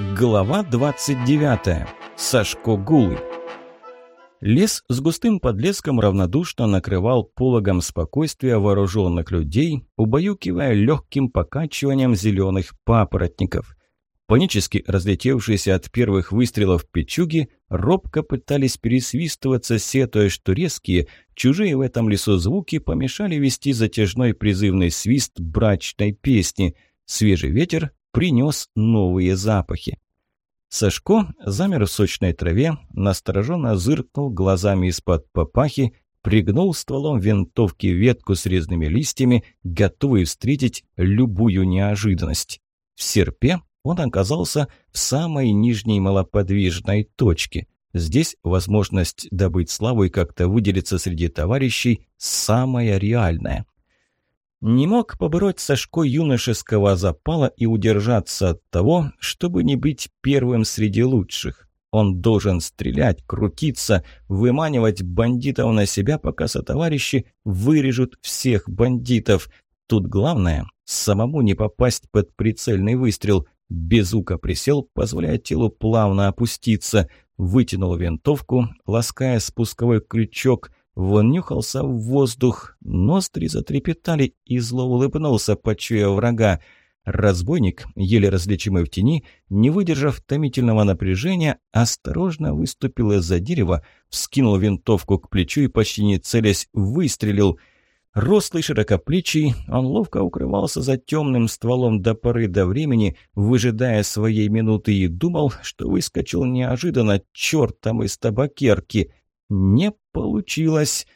Глава 29. Сашко Гулы. Лес с густым подлеском равнодушно накрывал пологом спокойствия вооруженных людей, убаюкивая легким покачиванием зеленых папоротников. Панически разлетевшиеся от первых выстрелов печуги робко пытались пересвистываться, сетуя, что резкие, чужие в этом лесу звуки помешали вести затяжной призывный свист брачной песни. Свежий ветер принес новые запахи. Сашко замер в сочной траве, настороженно зыркнул глазами из-под папахи, пригнул стволом винтовки ветку с резными листьями, готовый встретить любую неожиданность. В серпе он оказался в самой нижней малоподвижной точке. Здесь возможность добыть славу и как-то выделиться среди товарищей самая реальная. Не мог побороть Сашко юношеского запала и удержаться от того, чтобы не быть первым среди лучших. Он должен стрелять, крутиться, выманивать бандитов на себя, пока сотоварищи вырежут всех бандитов. Тут главное – самому не попасть под прицельный выстрел. Безука присел, позволяя телу плавно опуститься. Вытянул винтовку, лаская спусковой крючок – Вонюхался в воздух, ноздри затрепетали и зло улыбнулся, почуя врага. Разбойник, еле различимый в тени, не выдержав томительного напряжения, осторожно выступил из-за дерева, вскинул винтовку к плечу и, почти не целясь, выстрелил. Рослый, широкоплечий, он ловко укрывался за темным стволом до поры до времени, выжидая своей минуты, и думал, что выскочил неожиданно чертом из табакерки. Не получилось.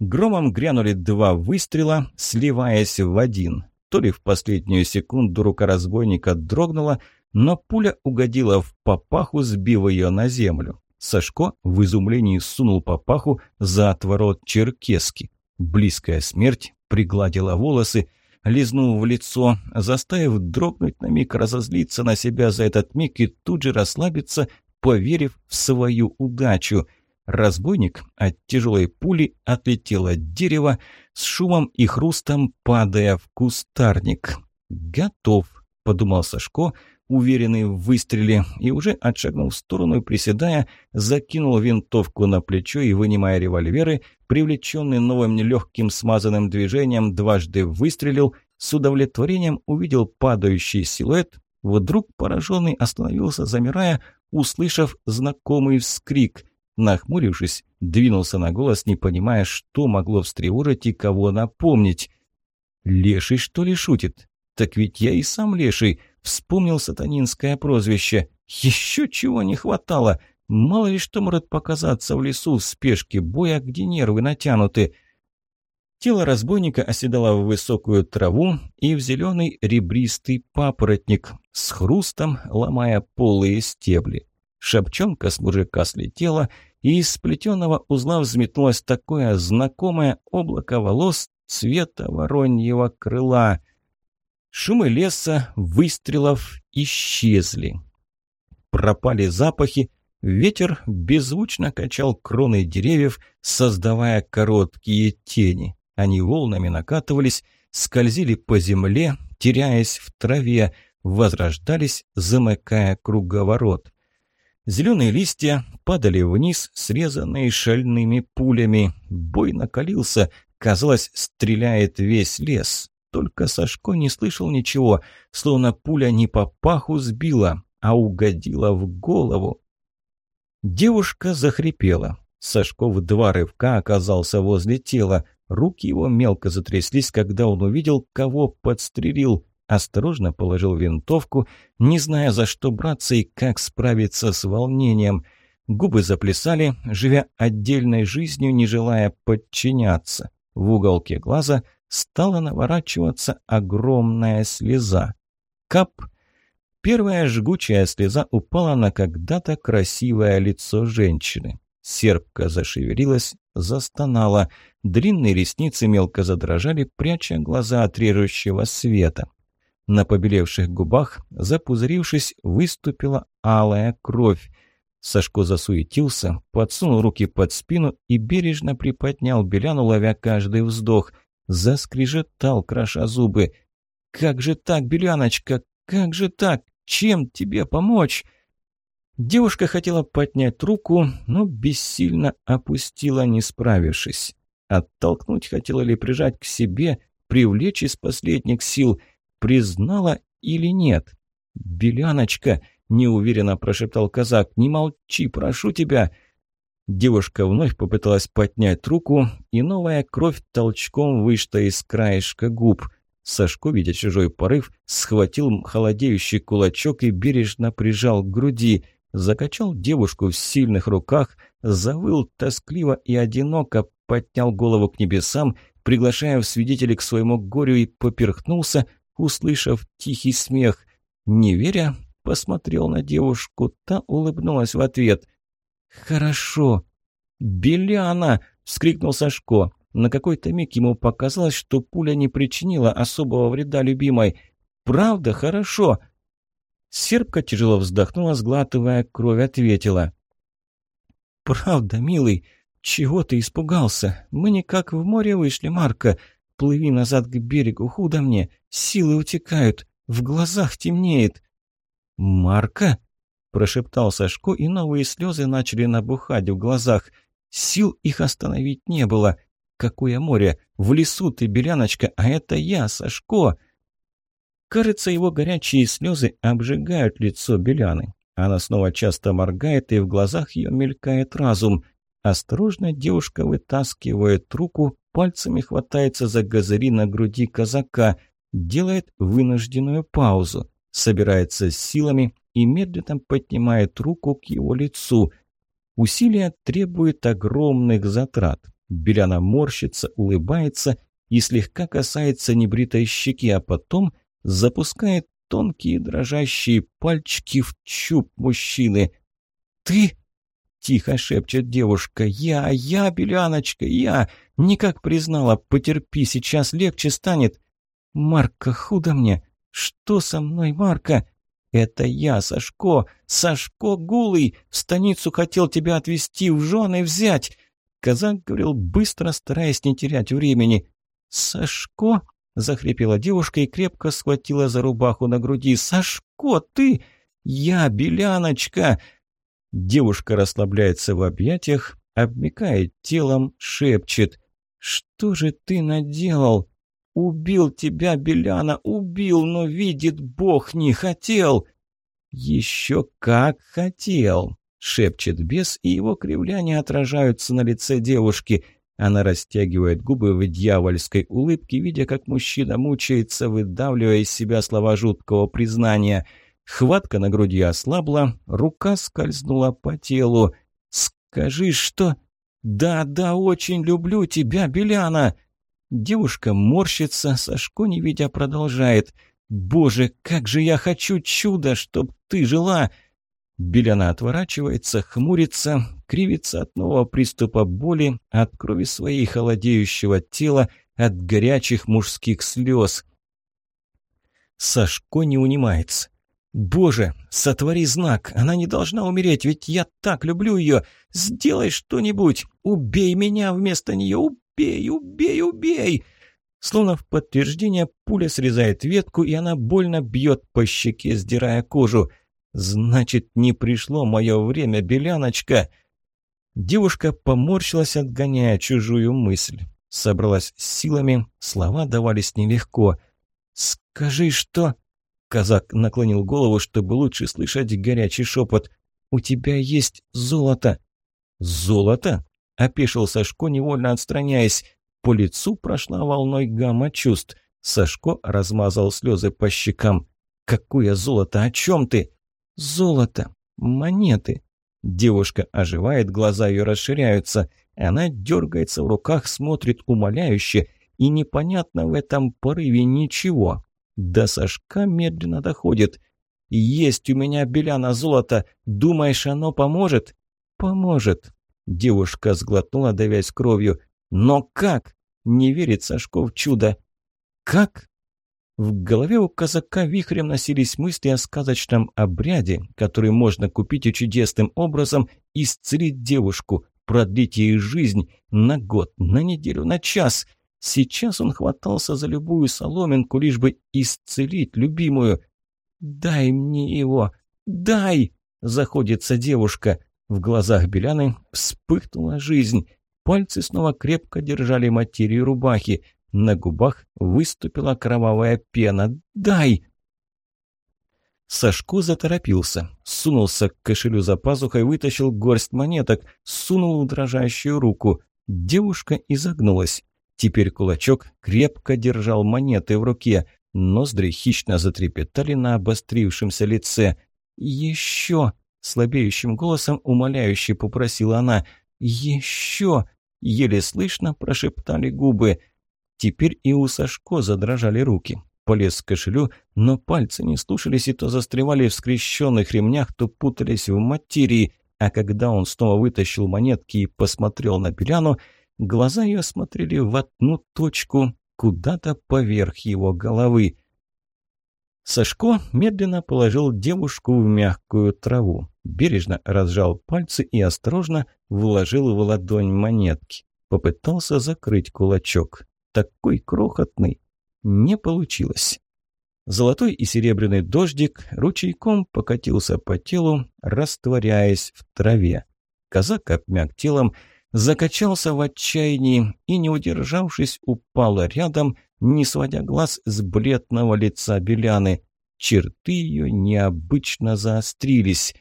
Громом грянули два выстрела, сливаясь в один. То ли в последнюю секунду рука разбойника дрогнула, но пуля угодила в папаху, сбив ее на землю. Сашко в изумлении сунул папаху за отворот черкески. Близкая смерть пригладила волосы, лизнув в лицо, заставив дрогнуть на миг, разозлиться на себя за этот миг и тут же расслабиться, поверив в свою удачу – Разбойник от тяжелой пули отлетел от дерева, с шумом и хрустом падая в кустарник. «Готов», – подумал Сашко, уверенный в выстреле, и уже отшагнул в сторону и, приседая, закинул винтовку на плечо и, вынимая револьверы, привлеченный новым нелегким смазанным движением, дважды выстрелил, с удовлетворением увидел падающий силуэт, вдруг пораженный остановился, замирая, услышав знакомый вскрик. Нахмурившись, двинулся на голос, не понимая, что могло встревожить и кого напомнить. «Леший, что ли, шутит? Так ведь я и сам леший!» Вспомнил сатанинское прозвище. «Еще чего не хватало! Мало ли что может показаться в лесу в спешке боя, где нервы натянуты!» Тело разбойника оседало в высокую траву и в зеленый ребристый папоротник, с хрустом ломая полые стебли. Шапчонка с мужика слетела, и из сплетенного узла взметнулось такое знакомое облако волос цвета вороньего крыла. Шумы леса, выстрелов исчезли. Пропали запахи, ветер беззвучно качал кроны деревьев, создавая короткие тени. Они волнами накатывались, скользили по земле, теряясь в траве, возрождались, замыкая круговорот. Зеленые листья падали вниз, срезанные шальными пулями. Бой накалился, казалось, стреляет весь лес. Только Сашко не слышал ничего, словно пуля не по паху сбила, а угодила в голову. Девушка захрипела. Сашко в два рывка оказался возле тела. Руки его мелко затряслись, когда он увидел, кого подстрелил. Осторожно положил винтовку, не зная, за что браться и как справиться с волнением. Губы заплясали, живя отдельной жизнью, не желая подчиняться. В уголке глаза стала наворачиваться огромная слеза. Кап! Первая жгучая слеза упала на когда-то красивое лицо женщины. Серпка зашевелилась, застонала. Длинные ресницы мелко задрожали, пряча глаза от режущего света. На побелевших губах, запузырившись, выступила алая кровь. Сашко засуетился, подсунул руки под спину и бережно приподнял Беляну, ловя каждый вздох. Заскрежетал, кроша зубы. «Как же так, Беляночка? Как же так? Чем тебе помочь?» Девушка хотела поднять руку, но бессильно опустила, не справившись. Оттолкнуть хотела ли прижать к себе, привлечь из последних сил, признала или нет. «Беляночка!» – неуверенно прошептал казак. «Не молчи, прошу тебя!» Девушка вновь попыталась поднять руку, и новая кровь толчком вышла из краешка губ. Сашко, видя чужой порыв, схватил холодеющий кулачок и бережно прижал к груди – закачал девушку в сильных руках, завыл тоскливо и одиноко, поднял голову к небесам, приглашая в свидетели к своему горю и поперхнулся, услышав тихий смех. Не веря, посмотрел на девушку, та улыбнулась в ответ. «Хорошо». «Беляна!» – вскрикнул Сашко. На какой-то миг ему показалось, что пуля не причинила особого вреда любимой. «Правда, хорошо!» Сербка тяжело вздохнула, сглатывая кровь, ответила. «Правда, милый, чего ты испугался? Мы никак в море вышли, Марка. Плыви назад к берегу, худо мне. Силы утекают, в глазах темнеет». «Марка?» – прошептал Сашко, и новые слезы начали набухать в глазах. Сил их остановить не было. «Какое море? В лесу ты, Беляночка, а это я, Сашко!» Кажется, его горячие слезы обжигают лицо Беляны. Она снова часто моргает, и в глазах ее мелькает разум. Осторожно девушка вытаскивает руку, пальцами хватается за газыри на груди казака, делает вынужденную паузу, собирается с силами и медленно поднимает руку к его лицу. Усилия требует огромных затрат. Беляна морщится, улыбается и слегка касается небритой щеки, а потом – запускает тонкие дрожащие пальчики в чуб мужчины. «Ты?» – тихо шепчет девушка. «Я, я, Беляночка, я! Никак признала, потерпи, сейчас легче станет!» «Марка, худо мне! Что со мной, Марка?» «Это я, Сашко! Сашко Гулый! В станицу хотел тебя отвезти, в жены взять!» Казак говорил быстро, стараясь не терять времени. «Сашко?» захрипела девушка и крепко схватила за рубаху на груди. «Сашко, ты! Я, Беляночка!» Девушка расслабляется в объятиях, обмикает телом, шепчет. «Что же ты наделал? Убил тебя, Беляна, убил, но видит Бог, не хотел!» «Еще как хотел!» — шепчет бес, и его кривляния отражаются на лице девушки — она растягивает губы в дьявольской улыбке, видя, как мужчина мучается, выдавливая из себя слова жуткого признания. Хватка на груди ослабла, рука скользнула по телу. «Скажи, что...» «Да, да, очень люблю тебя, Беляна!» Девушка морщится, Сашко, не видя, продолжает. «Боже, как же я хочу чуда, чтоб ты жила!» Беляна отворачивается, хмурится, кривится от нового приступа боли, от крови своей холодеющего тела, от горячих мужских слез. Сашко не унимается. «Боже, сотвори знак! Она не должна умереть, ведь я так люблю ее! Сделай что-нибудь! Убей меня вместо нее! Убей, убей, убей!» Словно в подтверждение пуля срезает ветку, и она больно бьет по щеке, сдирая кожу. «Значит, не пришло мое время, Беляночка!» Девушка поморщилась, отгоняя чужую мысль. Собралась с силами, слова давались нелегко. «Скажи, что...» Казак наклонил голову, чтобы лучше слышать горячий шепот. «У тебя есть золото!» «Золото?» – опешил Сашко, невольно отстраняясь. По лицу прошла волной гамма чувств. Сашко размазал слезы по щекам. «Какое золото? О чем ты?» Золото, монеты. Девушка оживает, глаза ее расширяются. Она дергается в руках, смотрит умоляюще, и непонятно в этом порыве ничего. До Сашка медленно доходит. «Есть у меня беляна золото. Думаешь, оно поможет?» «Поможет». Девушка сглотнула, давясь кровью. «Но как?» Не верит Сашко в чудо. «Как?» В голове у казака вихрем носились мысли о сказочном обряде, который можно купить и чудесным образом исцелить девушку, продлить ей жизнь на год, на неделю, на час. Сейчас он хватался за любую соломинку, лишь бы исцелить любимую. «Дай мне его! Дай!» – заходится девушка. В глазах Беляны вспыхнула жизнь. Пальцы снова крепко держали материю рубахи. На губах выступила кровавая пена. «Дай!» Сашко заторопился, сунулся к кошелю за пазухой, вытащил горсть монеток, сунул в дрожащую руку. Девушка изогнулась. Теперь кулачок крепко держал монеты в руке. Ноздри хищно затрепетали на обострившемся лице. «Еще!» – слабеющим голосом умоляюще попросила она. «Еще!» – еле слышно прошептали губы. Теперь и у Сашко задрожали руки полез к кошелю, но пальцы не слушались и то застревали в скрещенных ремнях, то путались в материи, а когда он снова вытащил монетки и посмотрел на Беляну, глаза ее смотрели в одну точку, куда-то поверх его головы. Сашко медленно положил девушку в мягкую траву, бережно разжал пальцы и осторожно вложил в ладонь монетки. Попытался закрыть кулачок. Такой крохотный, не получилось. Золотой и серебряный дождик ручейком покатился по телу, растворяясь в траве. Казак обмяк телом, закачался в отчаянии и, не удержавшись, упал рядом, не сводя глаз с бледного лица Беляны. Черты ее необычно заострились.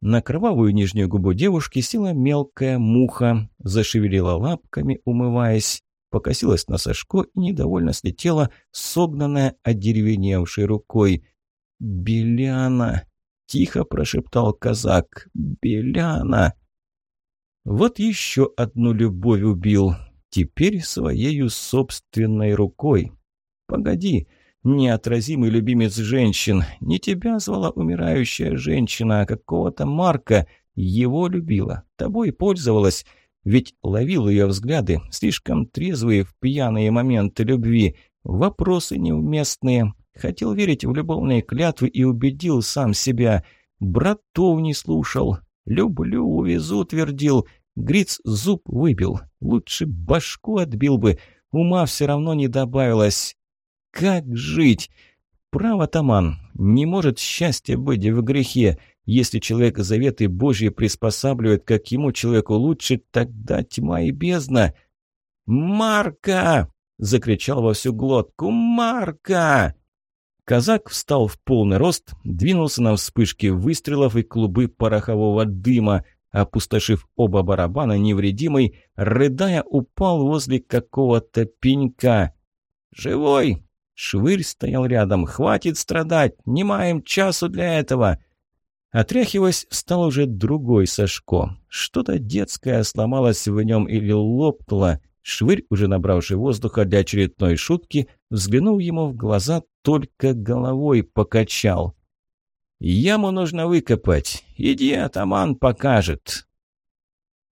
На кровавую нижнюю губу девушки села мелкая муха, зашевелила лапками, умываясь покосилась на Сашко и недовольно слетела, согнанная одеревеневшей рукой. «Беляна!» – тихо прошептал казак. «Беляна!» Вот еще одну любовь убил, теперь своею собственной рукой. «Погоди!» неотразимый любимец женщин. Не тебя звала умирающая женщина, а какого-то Марка. Его любила, тобой пользовалась. Ведь ловил ее взгляды, слишком трезвые в пьяные моменты любви, вопросы неуместные. Хотел верить в любовные клятвы и убедил сам себя. Братов не слушал. «Люблю, увезу», твердил. Гриц зуб выбил. Лучше башку отбил бы. Ума все равно не добавилось. Как жить? Право, Таман, не может счастье быть в грехе. Если человек заветы Божьи приспосабливает, как ему человеку лучше, тогда тьма и бездна. «Марка!» – закричал во всю глотку. «Марка!» Казак встал в полный рост, двинулся на вспышки выстрелов и клубы порохового дыма. Опустошив оба барабана, невредимый, рыдая, упал возле какого-то пенька. «Живой!» Швырь стоял рядом. «Хватит страдать! Не маем часу для этого!» Отряхиваясь, встал уже другой Сашко. Что-то детское сломалось в нем или лопнуло. Швырь, уже набравший воздуха для очередной шутки, взглянув ему в глаза, только головой покачал. «Яму нужно выкопать. Иди, атаман покажет».